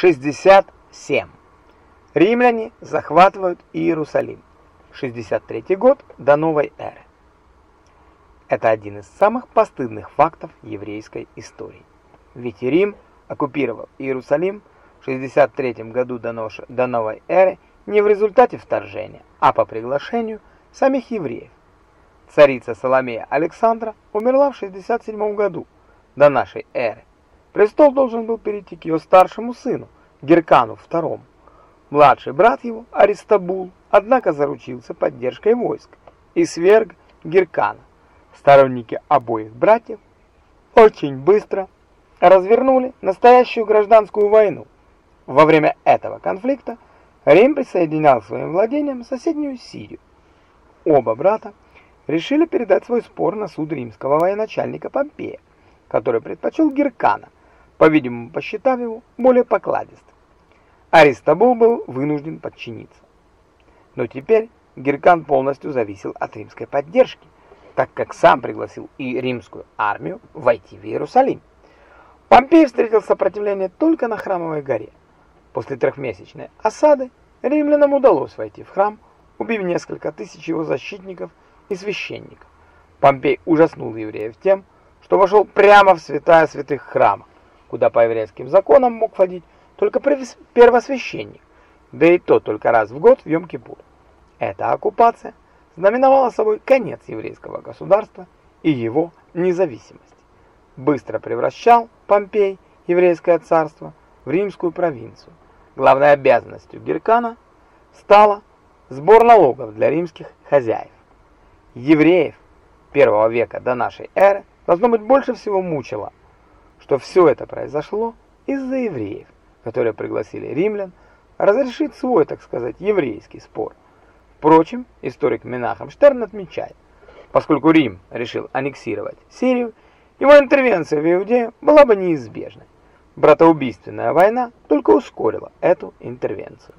67. Римляне захватывают Иерусалим. 63 год до новой эры. Это один из самых постыдных фактов еврейской истории. Ведь Рим оккупировал Иерусалим в 63 году до, новой эры не в результате вторжения, а по приглашению самих евреев. Царица Соломея Александра умерла в 67 году до нашей эры. Престол должен был перейти к ее старшему сыну, Геркану II. Младший брат его, Аристабул, однако заручился поддержкой войск и сверг Геркана. Сторонники обоих братьев очень быстро развернули настоящую гражданскую войну. Во время этого конфликта Рим присоединял своим владениям соседнюю Сирию. Оба брата решили передать свой спор на суд римского военачальника Помпея, который предпочел Геркана, по-видимому, посчитав его более покладистым. Аристобул был вынужден подчиниться. Но теперь Геркан полностью зависел от римской поддержки, так как сам пригласил и римскую армию войти в Иерусалим. Помпей встретил сопротивление только на Храмовой горе. После трехмесячной осады римлянам удалось войти в храм, убив несколько тысяч его защитников и священников. Помпей ужаснул евреев тем, что вошел прямо в святая святых храма, куда по еврейским законам мог входить только первосвященник, да и то только раз в год в Йом-Кипур. Эта оккупация знаменовала собой конец еврейского государства и его независимость. Быстро превращал Помпей еврейское царство в римскую провинцию. Главной обязанностью Геркана стала сбор налогов для римских хозяев. Евреев первого века до нашей эры должно быть больше всего мучило, что все это произошло из-за евреев которые пригласили римлян, разрешить свой, так сказать, еврейский спор. Впрочем, историк Менахем Штерн отмечает, поскольку Рим решил аннексировать Сирию, его интервенция в Иудею была бы неизбежной. Братоубийственная война только ускорила эту интервенцию.